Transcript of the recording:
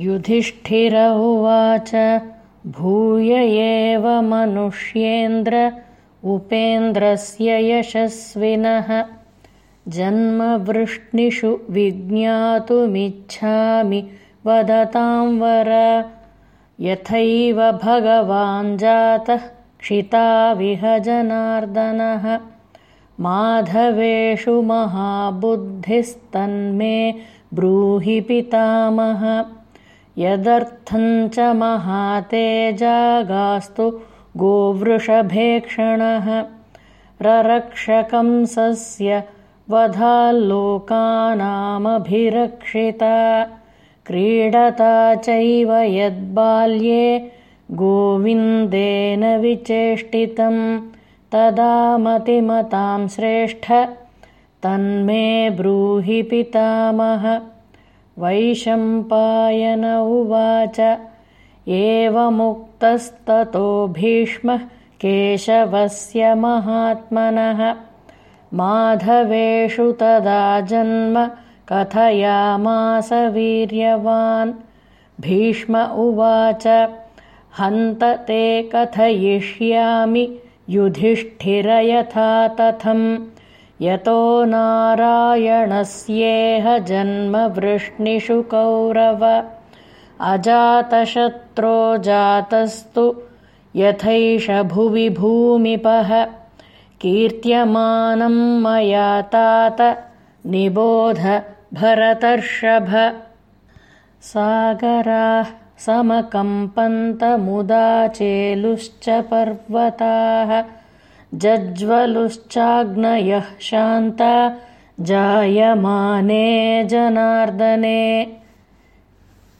युधिष्ठिर उवाच भूय एव मनुष्येन्द्र उपेन्द्रस्य यशस्विनः। जन्मवृष्णिषु विज्ञातुमिच्छामि वदतां वर। यथैव भगवान् जातः क्षिताविह जनार्दनः माधवेषु महाबुद्धिस्तन्मे ब्रूहि पितामह यदर्थञ्च महातेजागास्तु गोवृषभेक्षणः। ररक्षकंसस्य वधाल्लोकानामभिरक्षिता। क्रीडता चैव यद्बाल्ये गोविन्देन विचेष्टितं। तदा मतिमतां श्रेष्ठ तन्मे ब्रूहि पितामह वैशम्पायन उवाच। एवमुक्तस्ततो भीष्मः केशवस्य महात्मनः। माधवेषु तदा जन्म कथयामास वीर्यवान्। भीष्म उवाच हन्त ते कथयिष्यामि युधिष्ठिर यथा तथम् यतो नारायणस्येह जन्मवृष्णिषु कौरव। अजातशत्रो जातस्तु यथैष भुवि भूमिपः। कीर्त्यमानं मया तात निबोध भरतर्षभ। सागराः समकम्पन्तमुदा चेलुश्च पर्वताः जज्वलुश्चाग्नयः शान्ता जायमाने जनार्दने